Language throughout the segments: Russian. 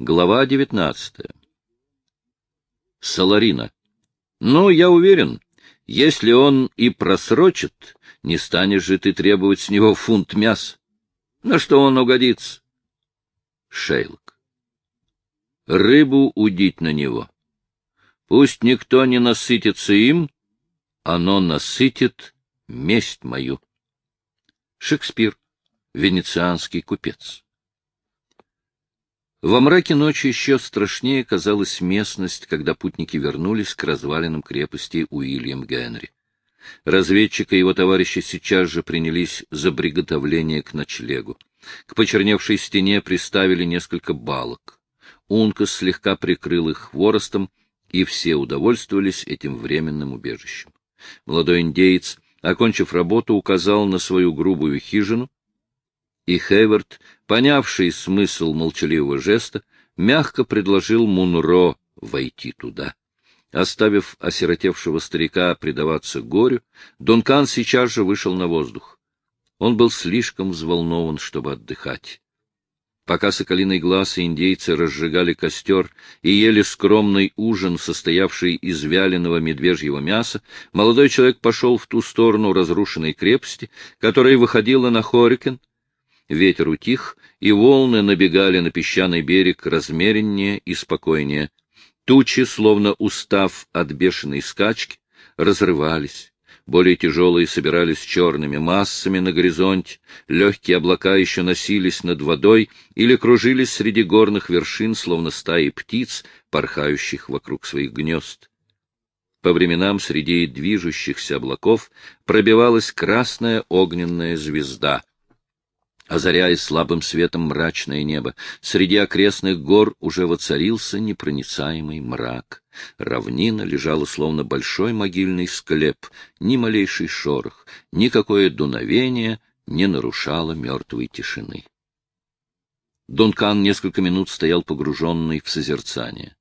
Глава девятнадцатая. Саларина. Ну, я уверен, если он и просрочит, не станешь же ты требовать с него фунт мяса. На что он угодится? Шейлок. Рыбу удить на него. Пусть никто не насытится им, оно насытит месть мою. Шекспир. Венецианский купец. Во мраке ночи еще страшнее казалась местность, когда путники вернулись к развалинам крепости Уильям Генри. Разведчик и его товарищи сейчас же принялись за приготовление к ночлегу. К почерневшей стене приставили несколько балок. Ункас слегка прикрыл их хворостом, и все удовольствовались этим временным убежищем. Молодой индеец, окончив работу, указал на свою грубую хижину, и Хейвард, понявший смысл молчаливого жеста, мягко предложил Мунро войти туда. Оставив осиротевшего старика предаваться горю, Дункан сейчас же вышел на воздух. Он был слишком взволнован, чтобы отдыхать. Пока Соколиный глаз и индейцы разжигали костер и ели скромный ужин, состоявший из вяленого медвежьего мяса, молодой человек пошел в ту сторону разрушенной крепости, которая выходила на Хорикен, Ветер утих, и волны набегали на песчаный берег размереннее и спокойнее. Тучи, словно устав от бешеной скачки, разрывались. Более тяжелые собирались черными массами на горизонте, легкие облака еще носились над водой или кружились среди горных вершин, словно стаи птиц, порхающих вокруг своих гнезд. По временам среди движущихся облаков пробивалась красная огненная звезда озаряя слабым светом мрачное небо. Среди окрестных гор уже воцарился непроницаемый мрак. Равнина лежала словно большой могильный склеп, ни малейший шорох, никакое дуновение не нарушало мертвой тишины. Дункан несколько минут стоял погруженный в созерцание.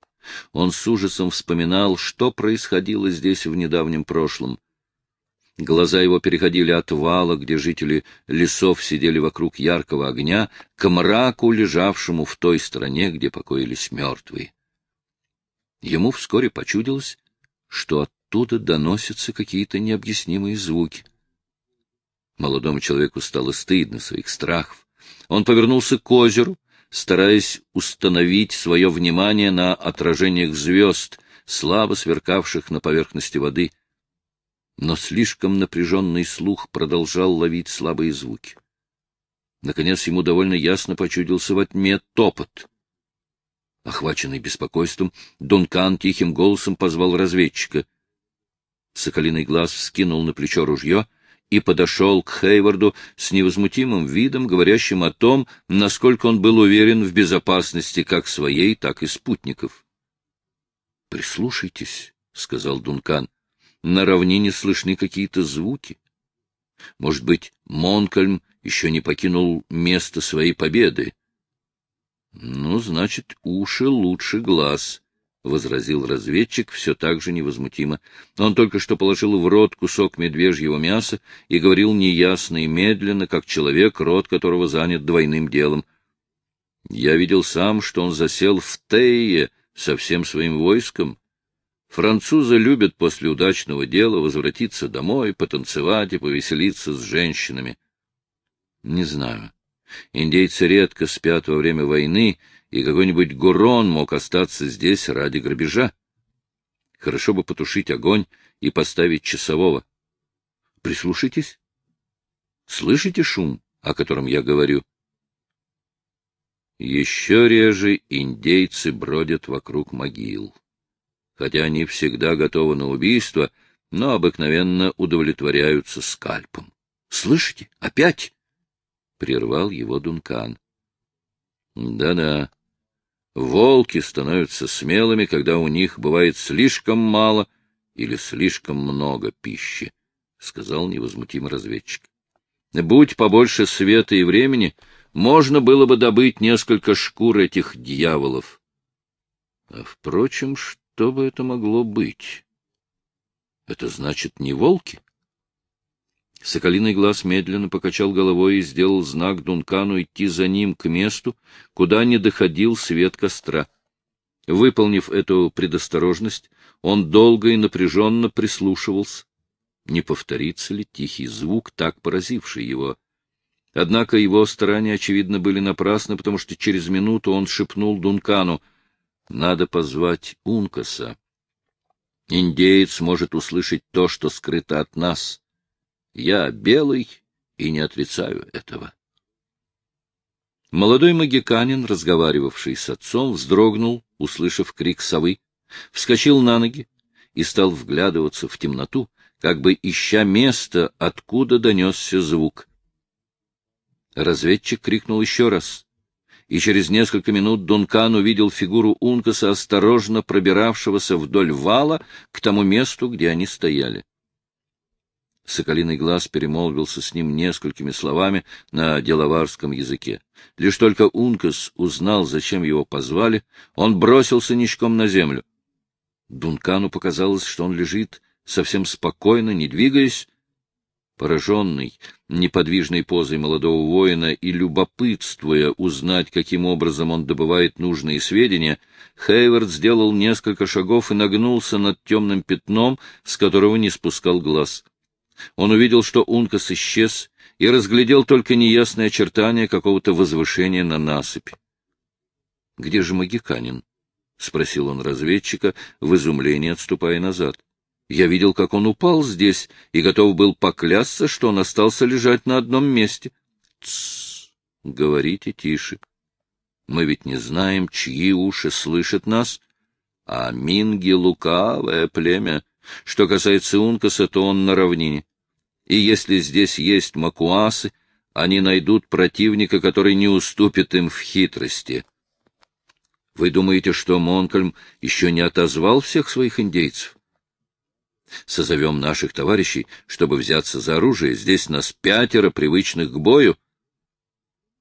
Он с ужасом вспоминал, что происходило здесь в недавнем прошлом. Глаза его переходили от вала, где жители лесов сидели вокруг яркого огня, к мраку, лежавшему в той стороне, где покоились мертвые. Ему вскоре почудилось, что оттуда доносятся какие-то необъяснимые звуки. Молодому человеку стало стыдно своих страхов. Он повернулся к озеру, стараясь установить свое внимание на отражениях звезд, слабо сверкавших на поверхности воды — но слишком напряженный слух продолжал ловить слабые звуки. Наконец ему довольно ясно почудился во тьме топот. Охваченный беспокойством, Дункан тихим голосом позвал разведчика. Соколиный глаз вскинул на плечо ружье и подошел к Хейварду с невозмутимым видом, говорящим о том, насколько он был уверен в безопасности как своей, так и спутников. — Прислушайтесь, — сказал Дункан на равнине слышны какие-то звуки. Может быть, Монкольм еще не покинул место своей победы. — Ну, значит, уши лучше глаз, — возразил разведчик все так же невозмутимо. Он только что положил в рот кусок медвежьего мяса и говорил неясно и медленно, как человек, рот которого занят двойным делом. Я видел сам, что он засел в Тее со всем своим войском. Французы любят после удачного дела возвратиться домой, потанцевать и повеселиться с женщинами. Не знаю. Индейцы редко спят во время войны, и какой-нибудь Гурон мог остаться здесь ради грабежа. Хорошо бы потушить огонь и поставить часового. Прислушайтесь. Слышите шум, о котором я говорю? Еще реже индейцы бродят вокруг могил хотя они всегда готовы на убийство, но обыкновенно удовлетворяются скальпом. — Слышите? Опять? — прервал его Дункан. Да — Да-да. Волки становятся смелыми, когда у них бывает слишком мало или слишком много пищи, — сказал невозмутимый разведчик. — Будь побольше света и времени, можно было бы добыть несколько шкур этих дьяволов. А, впрочем, что? Что бы это могло быть? Это значит не волки? Соколиный глаз медленно покачал головой и сделал знак Дункану идти за ним к месту, куда не доходил свет костра. Выполнив эту предосторожность, он долго и напряженно прислушивался. Не повторится ли тихий звук, так поразивший его? Однако его старания, очевидно, были напрасны, потому что через минуту он шепнул Дункану, «Надо позвать Ункаса. Индеец может услышать то, что скрыто от нас. Я белый и не отрицаю этого». Молодой магиканин, разговаривавший с отцом, вздрогнул, услышав крик совы, вскочил на ноги и стал вглядываться в темноту, как бы ища место, откуда донесся звук. Разведчик крикнул еще раз, и через несколько минут Дункан увидел фигуру Ункаса, осторожно пробиравшегося вдоль вала к тому месту, где они стояли. Соколиный глаз перемолвился с ним несколькими словами на деловарском языке. Лишь только Ункас узнал, зачем его позвали, он бросился ничком на землю. Дункану показалось, что он лежит совсем спокойно, не двигаясь, Пораженный неподвижной позой молодого воина и любопытствуя узнать, каким образом он добывает нужные сведения, Хейвард сделал несколько шагов и нагнулся над темным пятном, с которого не спускал глаз. Он увидел, что Ункас исчез, и разглядел только неясные очертания какого-то возвышения на насыпи. — Где же магиканин? — спросил он разведчика, в изумлении отступая назад. Я видел, как он упал здесь, и готов был поклясться, что он остался лежать на одном месте. Тссс, говорите тише. Мы ведь не знаем, чьи уши слышат нас, а Минги — лукавое племя. Что касается Ункаса, то он на равнине. И если здесь есть макуасы, они найдут противника, который не уступит им в хитрости. Вы думаете, что Монкольм еще не отозвал всех своих индейцев? Созовем наших товарищей, чтобы взяться за оружие. Здесь нас пятеро, привычных к бою.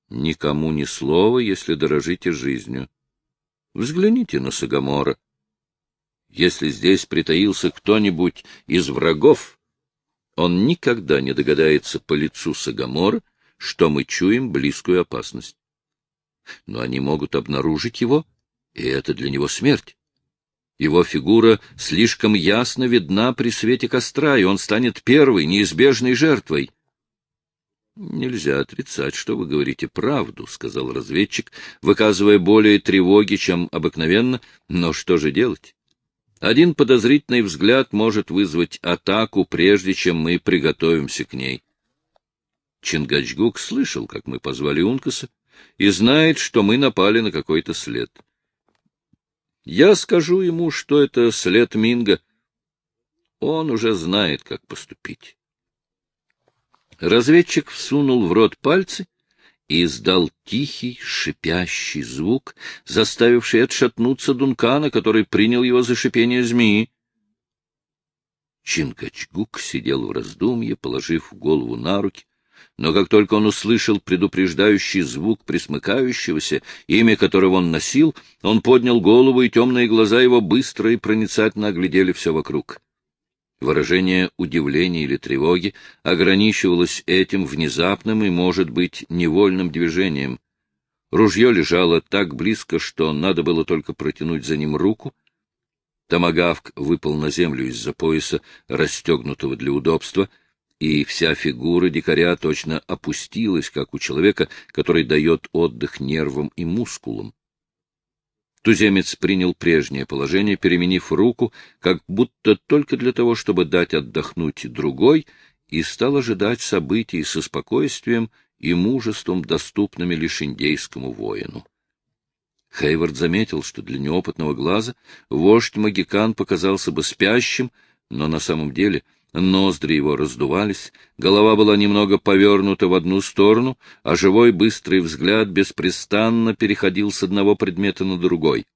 Никому ни слова, если дорожите жизнью. Взгляните на Сагамора. Если здесь притаился кто-нибудь из врагов, он никогда не догадается по лицу Сагамора, что мы чуем близкую опасность. Но они могут обнаружить его, и это для него смерть. Его фигура слишком ясно видна при свете костра, и он станет первой, неизбежной жертвой. — Нельзя отрицать, что вы говорите правду, — сказал разведчик, выказывая более тревоги, чем обыкновенно. Но что же делать? Один подозрительный взгляд может вызвать атаку, прежде чем мы приготовимся к ней. Чингачгук слышал, как мы позвали Ункаса, и знает, что мы напали на какой-то след. Я скажу ему, что это след Минга. Он уже знает, как поступить. Разведчик всунул в рот пальцы и издал тихий, шипящий звук, заставивший отшатнуться Дункана, который принял его за шипение змеи. Чинкачгук сидел в раздумье, положив голову на руки, но как только он услышал предупреждающий звук присмыкающегося, имя которого он носил, он поднял голову, и темные глаза его быстро и проницательно оглядели все вокруг. Выражение удивления или тревоги ограничивалось этим внезапным и, может быть, невольным движением. Ружье лежало так близко, что надо было только протянуть за ним руку. Томагавк выпал на землю из-за пояса, расстегнутого для удобства — и вся фигура дикаря точно опустилась, как у человека, который дает отдых нервам и мускулам. Туземец принял прежнее положение, переменив руку, как будто только для того, чтобы дать отдохнуть другой, и стал ожидать событий со спокойствием и мужеством, доступными лишь индейскому воину. Хейвард заметил, что для неопытного глаза вождь Магикан показался бы спящим, но на самом деле — Ноздри его раздувались, голова была немного повернута в одну сторону, а живой быстрый взгляд беспрестанно переходил с одного предмета на другой.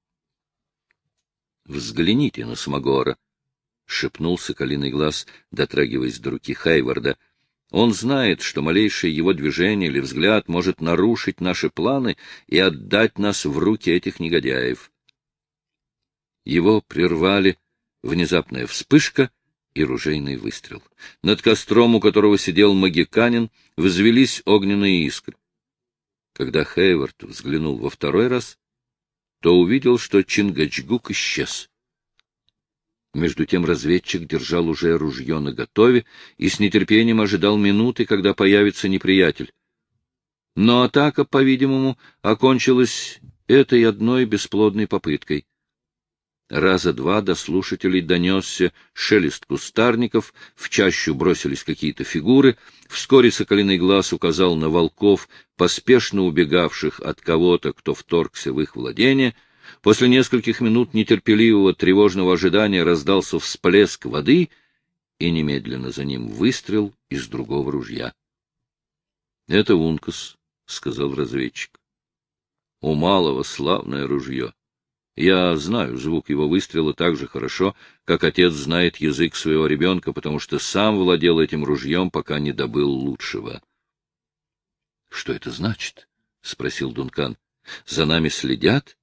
— Взгляните на Смогора, — шепнул соколиный глаз, дотрагиваясь до руки Хайварда. — Он знает, что малейшее его движение или взгляд может нарушить наши планы и отдать нас в руки этих негодяев. Его прервали внезапная вспышка — и ружейный выстрел. Над костром, у которого сидел магиканин, взвелись огненные искры. Когда Хейвард взглянул во второй раз, то увидел, что Чингачгук исчез. Между тем разведчик держал уже ружье наготове и с нетерпением ожидал минуты, когда появится неприятель. Но атака, по-видимому, окончилась этой одной бесплодной попыткой. Раза два до слушателей донесся шелест кустарников, в чащу бросились какие-то фигуры, вскоре соколиный глаз указал на волков, поспешно убегавших от кого-то, кто вторгся в их владение. После нескольких минут нетерпеливого тревожного ожидания раздался всплеск воды, и немедленно за ним выстрел из другого ружья. — Это Ункас, — сказал разведчик. — У малого славное ружье. Я знаю звук его выстрела так же хорошо, как отец знает язык своего ребенка, потому что сам владел этим ружьем, пока не добыл лучшего. — Что это значит? — спросил Дункан. — За нами следят,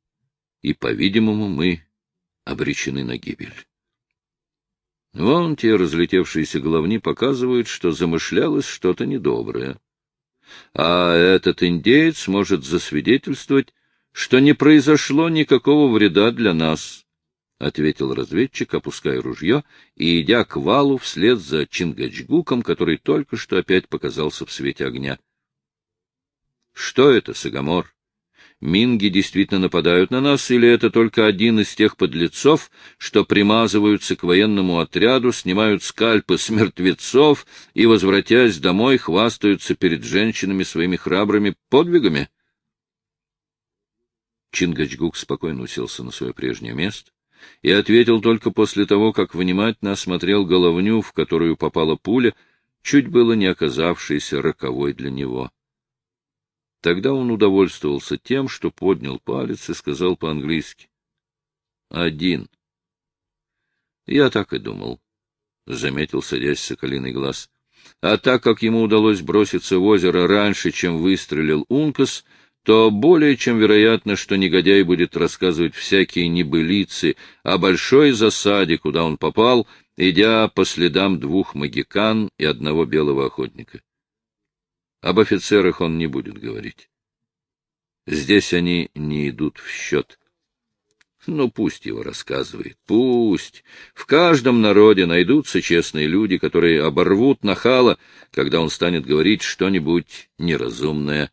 и, по-видимому, мы обречены на гибель. Вон те разлетевшиеся головни показывают, что замышлялось что-то недоброе. А этот индеец может засвидетельствовать, что не произошло никакого вреда для нас, — ответил разведчик, опуская ружье и идя к валу вслед за Чингачгуком, который только что опять показался в свете огня. — Что это, Сагамор? Минги действительно нападают на нас, или это только один из тех подлецов, что примазываются к военному отряду, снимают скальпы с мертвецов и, возвратясь домой, хвастаются перед женщинами своими храбрыми подвигами? — Чингачгук спокойно уселся на свое прежнее место и ответил только после того, как внимательно осмотрел головню, в которую попала пуля, чуть было не оказавшейся роковой для него. Тогда он удовольствовался тем, что поднял палец и сказал по-английски. — Один. — Я так и думал, — заметил, садясь соколиный глаз. А так как ему удалось броситься в озеро раньше, чем выстрелил Ункас, — то более чем вероятно, что негодяй будет рассказывать всякие небылицы о большой засаде, куда он попал, идя по следам двух магикан и одного белого охотника. Об офицерах он не будет говорить. Здесь они не идут в счет. Ну, пусть его рассказывает, пусть. В каждом народе найдутся честные люди, которые оборвут нахала, когда он станет говорить что-нибудь неразумное.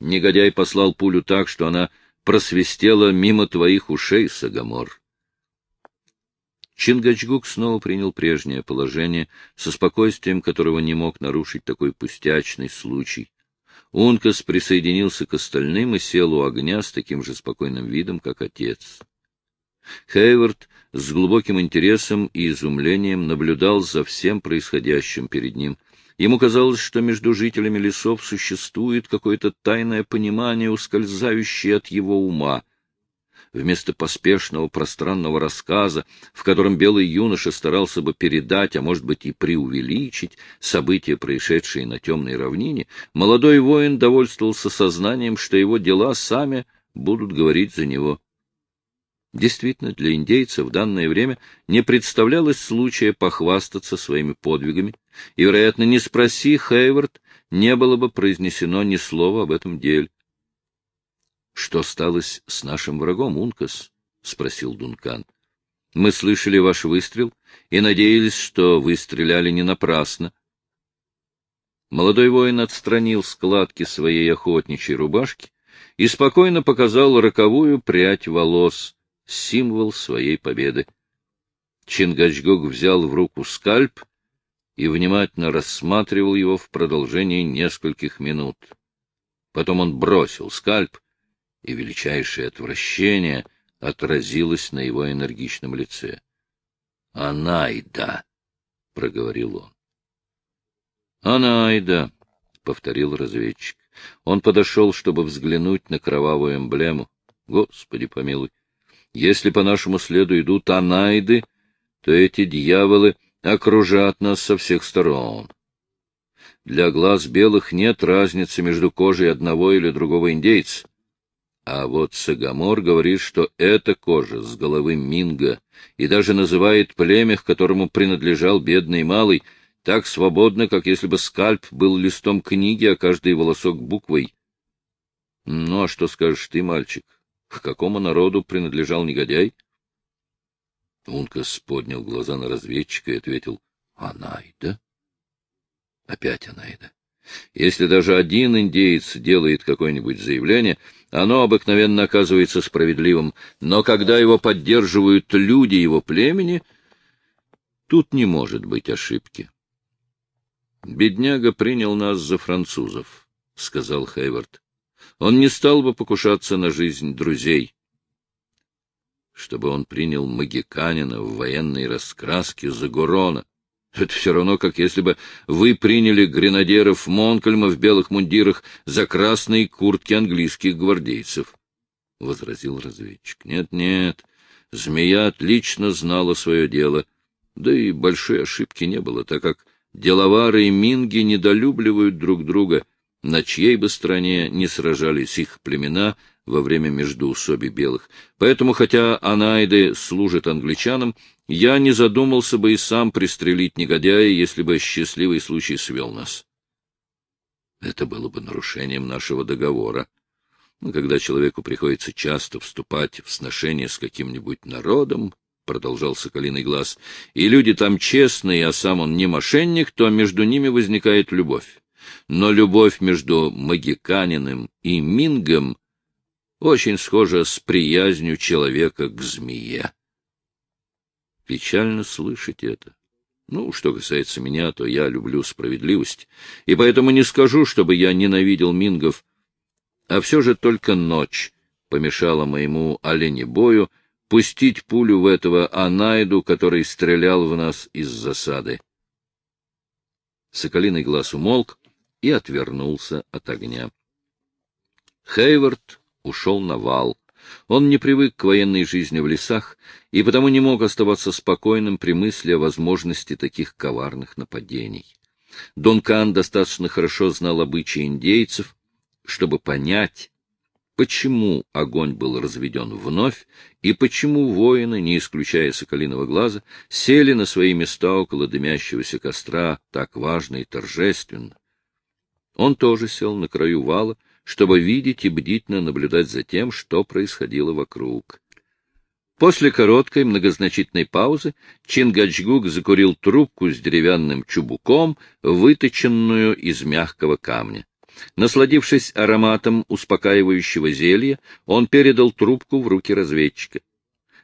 Негодяй послал пулю так, что она просвистела мимо твоих ушей, Сагамор. Чингачгук снова принял прежнее положение, со спокойствием которого не мог нарушить такой пустячный случай. Ункас присоединился к остальным и сел у огня с таким же спокойным видом, как отец. Хейвард с глубоким интересом и изумлением наблюдал за всем происходящим перед ним — Ему казалось, что между жителями лесов существует какое-то тайное понимание, ускользающее от его ума. Вместо поспешного пространного рассказа, в котором белый юноша старался бы передать, а может быть и преувеличить, события, происшедшие на темной равнине, молодой воин довольствовался сознанием, что его дела сами будут говорить за него. Действительно, для индейца в данное время не представлялось случая похвастаться своими подвигами, и, вероятно, не спроси Хейвард, не было бы произнесено ни слова об этом деле. — Что сталось с нашим врагом, Ункас? — спросил Дункан. — Мы слышали ваш выстрел и надеялись, что вы стреляли не напрасно. Молодой воин отстранил складки своей охотничьей рубашки и спокойно показал роковую прядь волос, символ своей победы. Чингачгук взял в руку скальп и внимательно рассматривал его в продолжении нескольких минут. Потом он бросил скальп, и величайшее отвращение отразилось на его энергичном лице. — Анайда! — проговорил он. — Анайда! — повторил разведчик. Он подошел, чтобы взглянуть на кровавую эмблему. Господи помилуй! Если по нашему следу идут анайды, то эти дьяволы окружат нас со всех сторон. Для глаз белых нет разницы между кожей одного или другого индейца. А вот Сагамор говорит, что это кожа с головы Минга, и даже называет племя, к которому принадлежал бедный малый, так свободно, как если бы скальп был листом книги, а каждый волосок буквой. Ну, а что скажешь ты, мальчик? К какому народу принадлежал негодяй? Ункас поднял глаза на разведчика и ответил, — Анайда? Опять Анайда. Если даже один индеец делает какое-нибудь заявление, оно обыкновенно оказывается справедливым, но когда его поддерживают люди его племени, тут не может быть ошибки. «Бедняга принял нас за французов», — сказал Хейвард. «Он не стал бы покушаться на жизнь друзей» чтобы он принял магиканина в военной раскраске за Гурона. Это все равно, как если бы вы приняли гренадеров Монкольма в белых мундирах за красные куртки английских гвардейцев, — возразил разведчик. Нет, нет, змея отлично знала свое дело, да и большой ошибки не было, так как деловары и минги недолюбливают друг друга, на чьей бы стороне не сражались их племена во время междоусоби белых. Поэтому, хотя Анайды служит англичанам, я не задумался бы и сам пристрелить негодяя, если бы счастливый случай свел нас. Это было бы нарушением нашего договора. Но когда человеку приходится часто вступать в сношение с каким-нибудь народом, — продолжал Соколиный глаз, — и люди там честные, а сам он не мошенник, то между ними возникает любовь. Но любовь между магиканином и мингом очень схожа с приязнью человека к змее. Печально слышать это. Ну, что касается меня, то я люблю справедливость, и поэтому не скажу, чтобы я ненавидел мингов, а все же только ночь помешала моему оленебою пустить пулю в этого Анайду, который стрелял в нас из засады. Соколиный глаз умолк и отвернулся от огня. Хейвард ушел на вал. Он не привык к военной жизни в лесах и потому не мог оставаться спокойным при мысли о возможности таких коварных нападений. Дункан достаточно хорошо знал обычаи индейцев, чтобы понять, почему огонь был разведен вновь и почему воины, не исключая соколиного глаза, сели на свои места около дымящегося костра так важно и торжественно. Он тоже сел на краю вала, чтобы видеть и бдительно наблюдать за тем, что происходило вокруг. После короткой многозначительной паузы Чингачгук закурил трубку с деревянным чубуком, выточенную из мягкого камня. Насладившись ароматом успокаивающего зелья, он передал трубку в руки разведчика.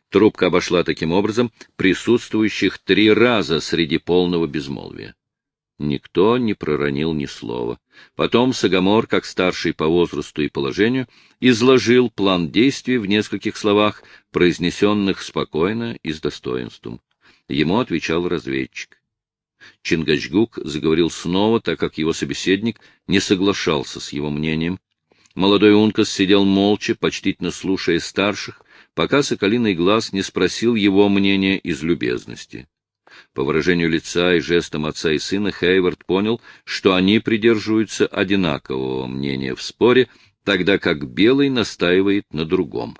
Трубка обошла таким образом присутствующих три раза среди полного безмолвия. Никто не проронил ни слова. Потом Сагамор, как старший по возрасту и положению, изложил план действий в нескольких словах, произнесенных спокойно и с достоинством. Ему отвечал разведчик. Чингачгук заговорил снова, так как его собеседник не соглашался с его мнением. Молодой Ункас сидел молча, почтительно слушая старших, пока Соколиный глаз не спросил его мнения из любезности. По выражению лица и жестам отца и сына Хейвард понял, что они придерживаются одинакового мнения в споре, тогда как Белый настаивает на другом.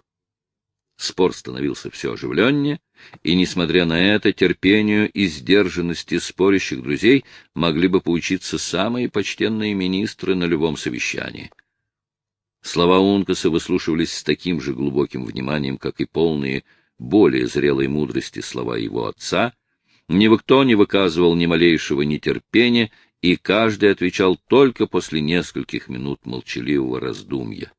Спор становился все оживленнее, и, несмотря на это, терпению и сдержанности спорящих друзей могли бы поучиться самые почтенные министры на любом совещании. Слова Ункаса выслушивались с таким же глубоким вниманием, как и полные более зрелой мудрости слова его отца — Никто не выказывал ни малейшего нетерпения, и каждый отвечал только после нескольких минут молчаливого раздумья.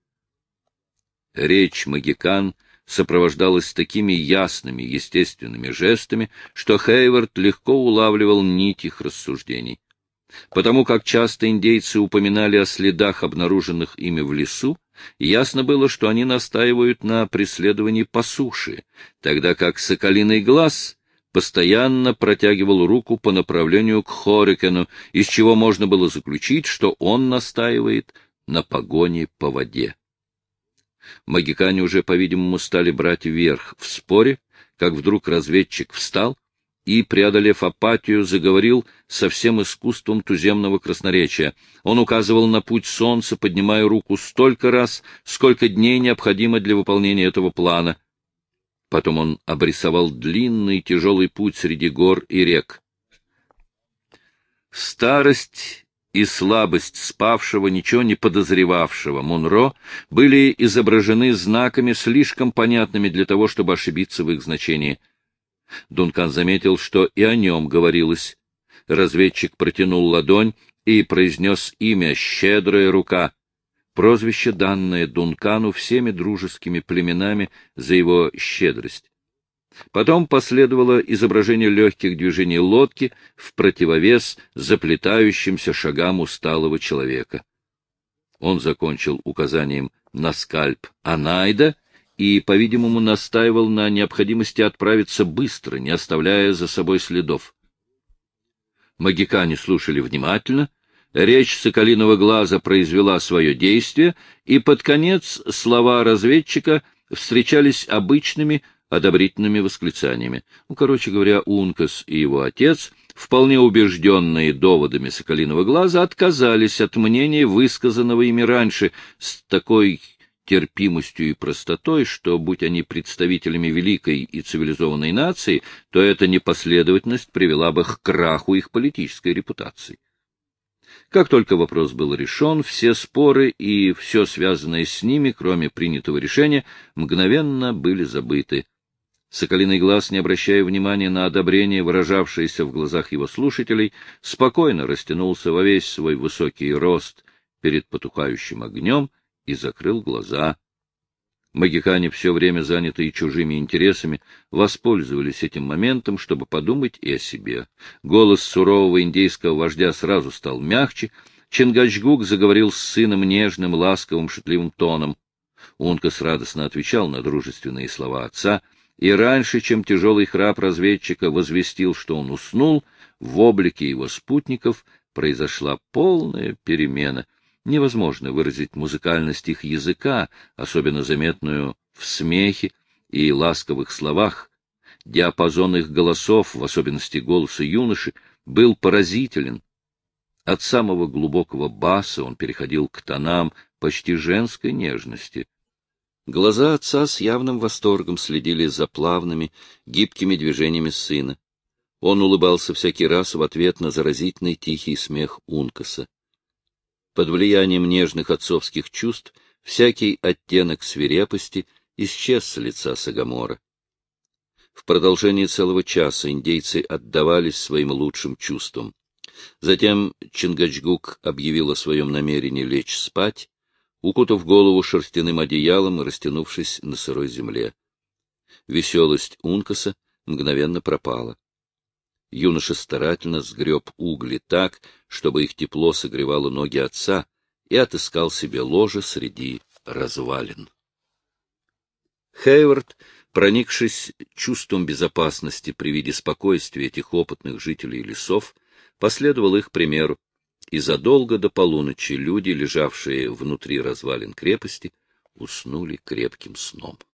Речь магикан сопровождалась такими ясными, естественными жестами, что Хейвард легко улавливал нить их рассуждений. Потому как часто индейцы упоминали о следах, обнаруженных ими в лесу, ясно было, что они настаивают на преследовании по суше, тогда как соколиный глаз постоянно протягивал руку по направлению к Хорикену, из чего можно было заключить, что он настаивает на погоне по воде. Магикане уже, по-видимому, стали брать верх в споре, как вдруг разведчик встал и, преодолев апатию, заговорил со всем искусством туземного красноречия. Он указывал на путь солнца, поднимая руку столько раз, сколько дней необходимо для выполнения этого плана. Потом он обрисовал длинный тяжелый путь среди гор и рек. Старость и слабость спавшего, ничего не подозревавшего Мунро были изображены знаками, слишком понятными для того, чтобы ошибиться в их значении — Дункан заметил, что и о нем говорилось. Разведчик протянул ладонь и произнес имя «Щедрая рука», прозвище, данное Дункану всеми дружескими племенами за его щедрость. Потом последовало изображение легких движений лодки в противовес заплетающимся шагам усталого человека. Он закончил указанием на скальп Анайда и, по-видимому, настаивал на необходимости отправиться быстро, не оставляя за собой следов. Магикане слушали внимательно, речь Соколиного глаза произвела свое действие, и под конец слова разведчика встречались обычными одобрительными восклицаниями. Ну, короче говоря, Ункас и его отец, вполне убежденные доводами Соколиного глаза, отказались от мнения, высказанного ими раньше, с такой терпимостью и простотой, что, будь они представителями великой и цивилизованной нации, то эта непоследовательность привела бы к краху их политической репутации. Как только вопрос был решен, все споры и все связанное с ними, кроме принятого решения, мгновенно были забыты. Соколиный глаз, не обращая внимания на одобрение, выражавшееся в глазах его слушателей, спокойно растянулся во весь свой высокий рост перед потухающим огнем и закрыл глаза. Магикане, все время занятые чужими интересами, воспользовались этим моментом, чтобы подумать и о себе. Голос сурового индейского вождя сразу стал мягче, Чингачгук заговорил с сыном нежным, ласковым, шутливым тоном. Ункас радостно отвечал на дружественные слова отца, и раньше, чем тяжелый храп разведчика возвестил, что он уснул, в облике его спутников произошла полная перемена — невозможно выразить музыкальность их языка, особенно заметную в смехе и ласковых словах. Диапазон их голосов, в особенности голоса юноши, был поразителен. От самого глубокого баса он переходил к тонам почти женской нежности. Глаза отца с явным восторгом следили за плавными, гибкими движениями сына. Он улыбался всякий раз в ответ на заразительный тихий смех Ункаса. Под влиянием нежных отцовских чувств всякий оттенок свирепости исчез с лица Сагамора. В продолжении целого часа индейцы отдавались своим лучшим чувствам. Затем Чингачгук объявил о своем намерении лечь спать, укутав голову шерстяным одеялом и растянувшись на сырой земле. Веселость Ункаса мгновенно пропала. Юноша старательно сгреб угли так, чтобы их тепло согревало ноги отца, и отыскал себе ложе среди развалин. Хейвард, проникшись чувством безопасности при виде спокойствия этих опытных жителей лесов, последовал их примеру, и задолго до полуночи люди, лежавшие внутри развалин крепости, уснули крепким сном.